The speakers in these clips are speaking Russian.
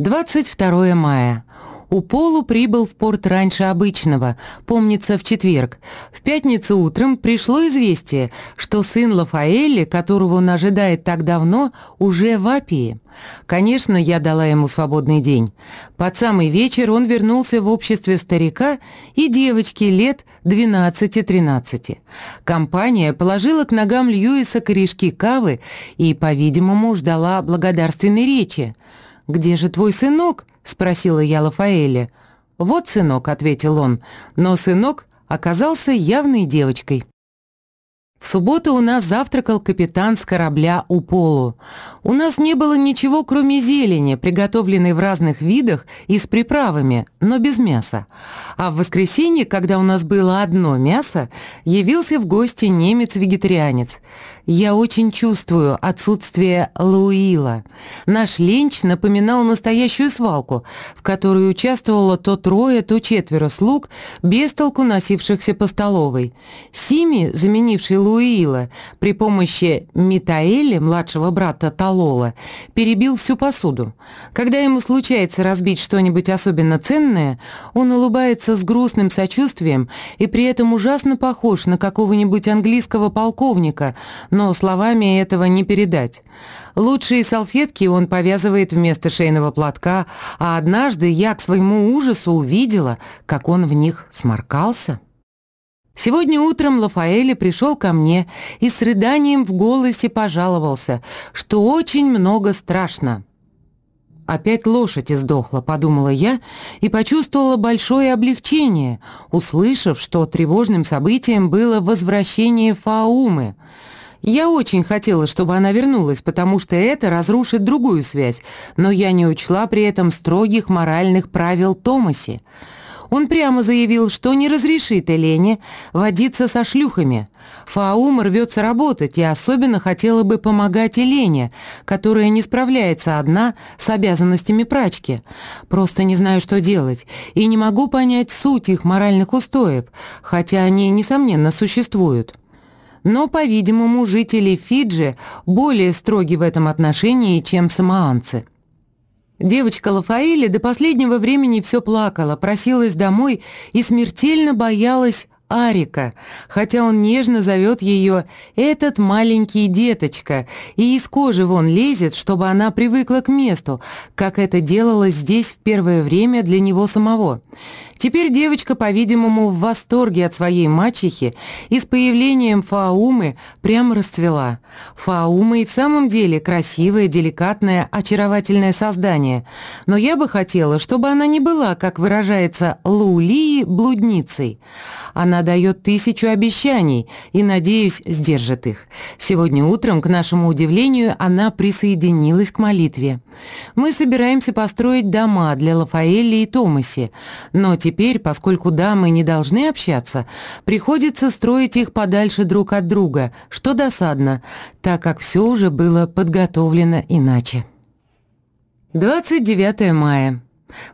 22 мая. У Полу прибыл в порт раньше обычного, помнится, в четверг. В пятницу утром пришло известие, что сын Лафаэли, которого он ожидает так давно, уже в Апии. Конечно, я дала ему свободный день. Под самый вечер он вернулся в обществе старика и девочки лет 12-13. Компания положила к ногам Льюиса корешки кавы и, по-видимому, ждала благодарственной речи. «Где же твой сынок?» — спросила я Лафаэля. «Вот сынок», — ответил он, но сынок оказался явной девочкой. В субботу у нас завтракал капитан с корабля «Уполу». У нас не было ничего, кроме зелени, приготовленной в разных видах и с приправами, но без мяса. А в воскресенье, когда у нас было одно мясо, явился в гости немец-вегетарианец. Я очень чувствую отсутствие Луила. Наш ленч напоминал настоящую свалку, в которой участвовало то трое, то четверо слуг, без толку носившихся по столовой. Сими, заменивший Луила, при помощи Митаэля, младшего брата Талола, перебил всю посуду. Когда ему случается разбить что-нибудь особенно ценное, он улыбается с грустным сочувствием и при этом ужасно похож на какого-нибудь английского полковника, но словами этого не передать. Лучшие салфетки он повязывает вместо шейного платка, а однажды я к своему ужасу увидела, как он в них сморкался. Сегодня утром Лафаэли пришел ко мне и с рыданием в голосе пожаловался, что очень много страшно. «Опять лошадь издохла», — подумала я и почувствовала большое облегчение, услышав, что тревожным событием было возвращение Фаумы — я очень хотела, чтобы она вернулась, потому что это разрушит другую связь, но я не учла при этом строгих моральных правил Томаси. Он прямо заявил, что не разрешит Элене водиться со шлюхами. Фаум рвется работать и особенно хотела бы помогать Елене, которая не справляется одна с обязанностями прачки. Просто не знаю, что делать, и не могу понять суть их моральных устоев, хотя они, несомненно, существуют но, по-видимому, жители Фиджи более строги в этом отношении, чем самоанцы. Девочка Лафаэля до последнего времени все плакала, просилась домой и смертельно боялась Арика, хотя он нежно зовет ее «этот маленький деточка» и из кожи вон лезет, чтобы она привыкла к месту, как это делалось здесь в первое время для него самого. Теперь девочка, по-видимому, в восторге от своей мачехи и с появлением Фаумы прямо расцвела. Фаума и в самом деле красивое, деликатное, очаровательное создание. Но я бы хотела, чтобы она не была, как выражается Лаулии, блудницей. Она дает тысячу обещаний и, надеюсь, сдержит их. Сегодня утром, к нашему удивлению, она присоединилась к молитве. Мы собираемся построить дома для Лафаэли и Томаси, но теперь, поскольку дамы не должны общаться, приходится строить их подальше друг от друга, что досадно, так как все уже было подготовлено иначе. 29 мая.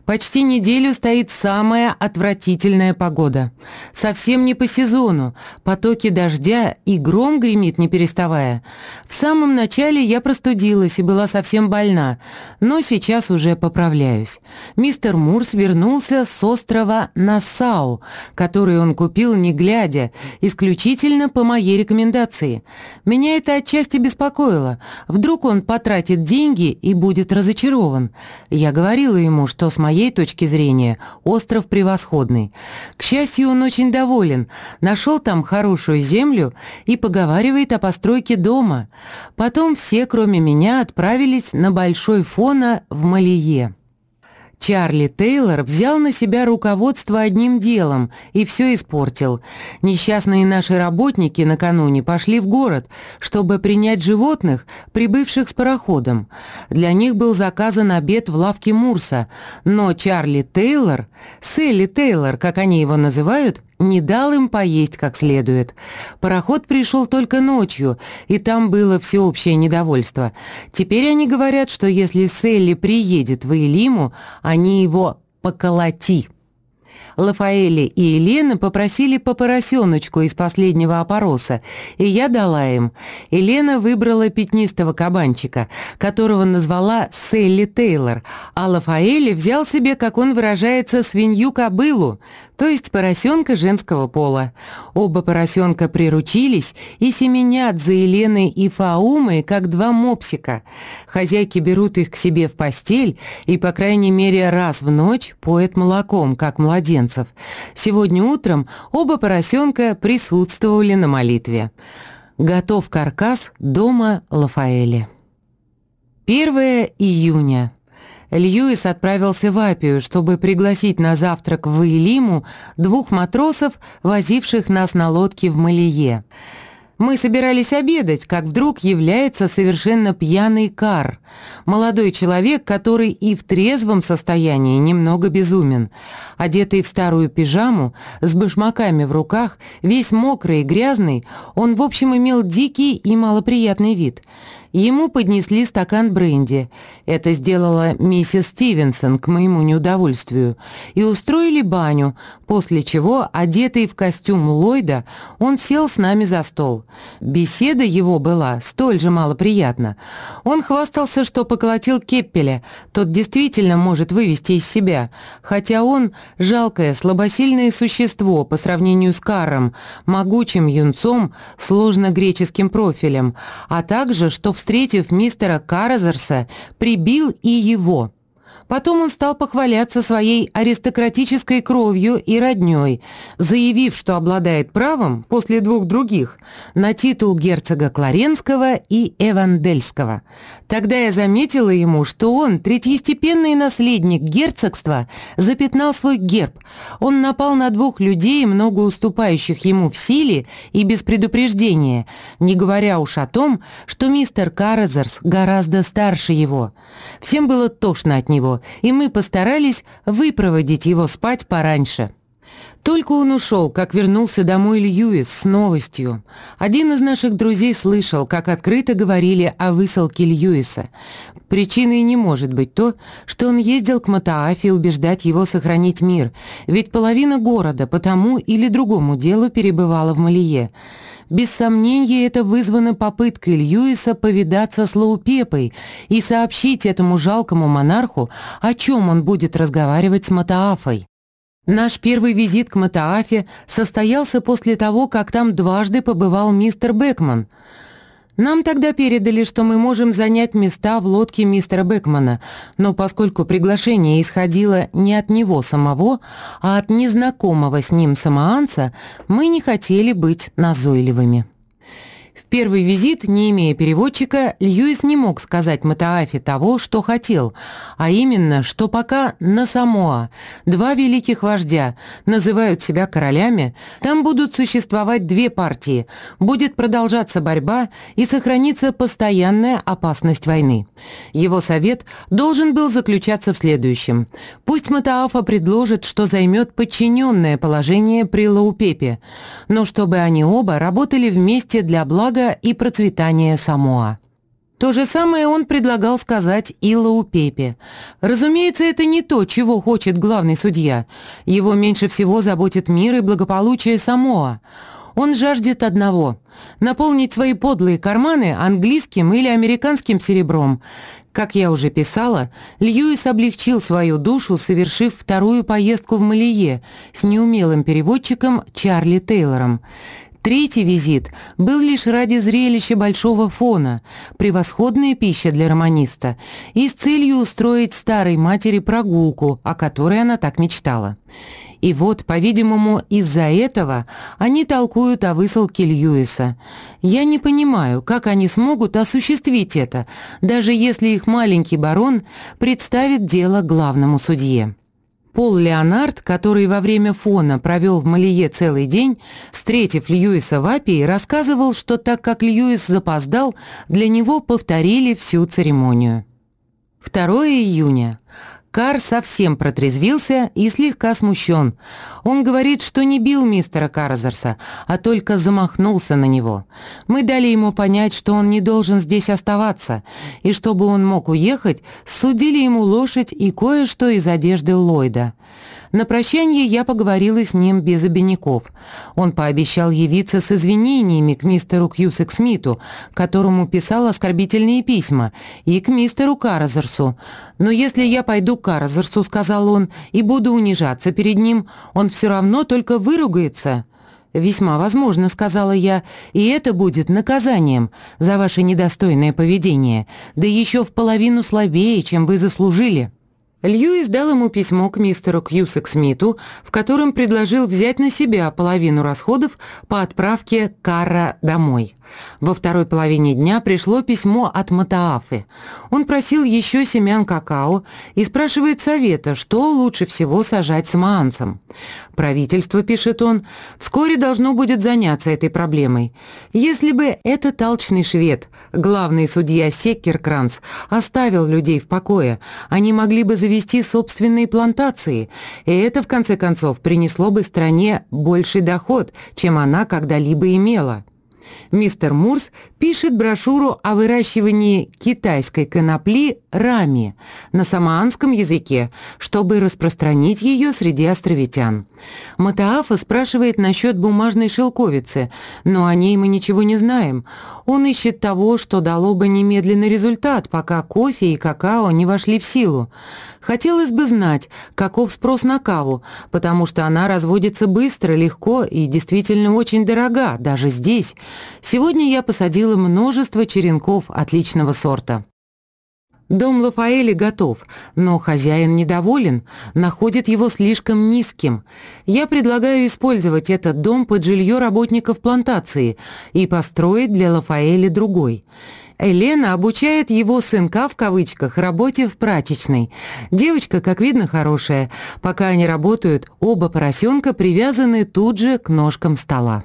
Почти неделю стоит самая отвратительная погода. Совсем не по сезону. Потоки дождя и гром гремит, не переставая. В самом начале я простудилась и была совсем больна, но сейчас уже поправляюсь. Мистер Мурс вернулся с острова Нассау, который он купил не глядя, исключительно по моей рекомендации. Меня это отчасти беспокоило. Вдруг он потратит деньги и будет разочарован. Я говорила ему, что с моей точки зрения остров превосходный. К счастью, он очень доволен, нашел там хорошую землю и поговаривает о постройке дома. Потом все, кроме меня, отправились на Большой Фона в Малие. Чарли Тейлор взял на себя руководство одним делом и все испортил. Несчастные наши работники накануне пошли в город, чтобы принять животных, прибывших с пароходом. Для них был заказан обед в лавке Мурса, но Чарли Тейлор, Селли Тейлор, как они его называют, не дал им поесть как следует. Пароход пришел только ночью, и там было всеобщее недовольство. Теперь они говорят, что если Селли приедет в Элиму, они его поколоти. Лафаэли и Елена попросили по поросеночку из последнего опороса, и я дала им. Елена выбрала пятнистого кабанчика, которого назвала Селли Тейлор, а Лафаэли взял себе, как он выражается, свинью-кобылу, то есть поросенка женского пола. Оба поросенка приручились и семенят за Еленой и Фаумой, как два мопсика. Хозяйки берут их к себе в постель и, по крайней мере, раз в ночь поят молоком, как младенцев. Сегодня утром оба поросенка присутствовали на молитве. Готов каркас дома Лафаэли. 1 июня. Льюис отправился в Апию, чтобы пригласить на завтрак в Илиму двух матросов, возивших нас на лодке в Малие. Мы собирались обедать, как вдруг является совершенно пьяный Кар, молодой человек, который и в трезвом состоянии немного безумен. Одетый в старую пижаму, с башмаками в руках, весь мокрый и грязный, он, в общем, имел дикий и малоприятный вид. Ему поднесли стакан бренди. Это сделала миссис Стивенсон к моему неудовольствию. И устроили баню, после чего, одетый в костюм Ллойда, он сел с нами за стол. Беседа его была столь же малоприятна. Он хвастался, что поколотил Кеппеля, тот действительно может вывести из себя, хотя он жалкое, слабосильное существо по сравнению с Каром, могучим юнцом, сложно греческим профилем, а также, что встретив мистера Каразерса, прибил и его. Потом он стал похваляться своей аристократической кровью и роднёй, заявив, что обладает правом, после двух других, на титул герцога Кларенского и Эвандельского. Тогда я заметила ему, что он, третьестепенный наследник герцогства, запятнал свой герб. Он напал на двух людей, много уступающих ему в силе и без предупреждения, не говоря уж о том, что мистер Каразерс гораздо старше его. Всем было тошно от него, и мы постарались выпроводить его спать пораньше. Только он ушел, как вернулся домой Льюис с новостью. Один из наших друзей слышал, как открыто говорили о высылке Льюиса. Причиной не может быть то, что он ездил к Матаафе убеждать его сохранить мир, ведь половина города по тому или другому делу перебывала в Малие. Без сомнения, это вызвано попыткой Льюиса повидаться с Лаупепой и сообщить этому жалкому монарху, о чем он будет разговаривать с Матаафой. Наш первый визит к Матаафе состоялся после того, как там дважды побывал мистер Бекман. Нам тогда передали, что мы можем занять места в лодке мистера Бекмана, но поскольку приглашение исходило не от него самого, а от незнакомого с ним самоанца, мы не хотели быть назойливыми первый визит, не имея переводчика, Льюис не мог сказать Матаафе того, что хотел, а именно, что пока на Самоа два великих вождя называют себя королями, там будут существовать две партии, будет продолжаться борьба и сохранится постоянная опасность войны. Его совет должен был заключаться в следующем. Пусть Матаафа предложит, что займет подчиненное положение при Лаупепе, но чтобы они оба работали вместе для блага блага и процветания Самоа. То же самое он предлагал сказать и Лаупепе. Разумеется, это не то, чего хочет главный судья. Его меньше всего заботит мир и благополучие Самоа. Он жаждет одного – наполнить свои подлые карманы английским или американским серебром. Как я уже писала, Льюис облегчил свою душу, совершив вторую поездку в Малие с неумелым переводчиком Чарли Тейлором. Третий визит был лишь ради зрелища большого фона, превосходная пища для романиста, и с целью устроить старой матери прогулку, о которой она так мечтала. И вот, по-видимому, из-за этого они толкуют о высылке Льюиса. Я не понимаю, как они смогут осуществить это, даже если их маленький барон представит дело главному судье. Пол Леонард, который во время фона провел в Малие целый день, встретив Льюиса в Апии, рассказывал, что так как Льюис запоздал, для него повторили всю церемонию. 2 июня. Кар совсем протрезвился и слегка смущен. Он говорит, что не бил мистера Карзерса, а только замахнулся на него. Мы дали ему понять, что он не должен здесь оставаться, и чтобы он мог уехать, судили ему лошадь и кое-что из одежды Ллойда. На прощание я поговорила с ним без обиняков. Он пообещал явиться с извинениями к мистеру Кьюсек Смиту, которому писал оскорбительные письма, и к мистеру Каразерсу. «Но если я пойду к Каразерсу, — сказал он, — и буду унижаться перед ним, он все равно только выругается». «Весьма возможно», — сказала я, — «и это будет наказанием за ваше недостойное поведение, да еще в половину слабее, чем вы заслужили». Льюис дал ему письмо к мистеру Кьюсек Смиту, в котором предложил взять на себя половину расходов по отправке Карра домой. Во второй половине дня пришло письмо от Матаафы. Он просил еще семян какао и спрашивает совета, что лучше всего сажать самоанцам. Правительство, пишет он, вскоре должно будет заняться этой проблемой. Если бы этот алчный швед, главный судья Секкеркранц, оставил людей в покое, они могли бы завести собственные плантации, и это, в конце концов, принесло бы стране больший доход, чем она когда-либо имела. Мистер Мурс пишет брошюру о выращивании китайской конопли рами на самоанском языке, чтобы распространить ее среди островитян. Матаафа спрашивает насчет бумажной шелковицы, но о ней мы ничего не знаем. Он ищет того, что дало бы немедленный результат, пока кофе и какао не вошли в силу. Хотелось бы знать, каков спрос на каву, потому что она разводится быстро, легко и действительно очень дорога, даже здесь. Сегодня я посадила множество черенков отличного сорта. Дом Лафаэли готов, но хозяин недоволен, находит его слишком низким. Я предлагаю использовать этот дом под жилье работников плантации и построить для Лафаэли другой. Елена обучает его сынка в кавычках работе в прачечной. Девочка, как видно, хорошая. Пока они работают, оба поросенка привязаны тут же к ножкам стола.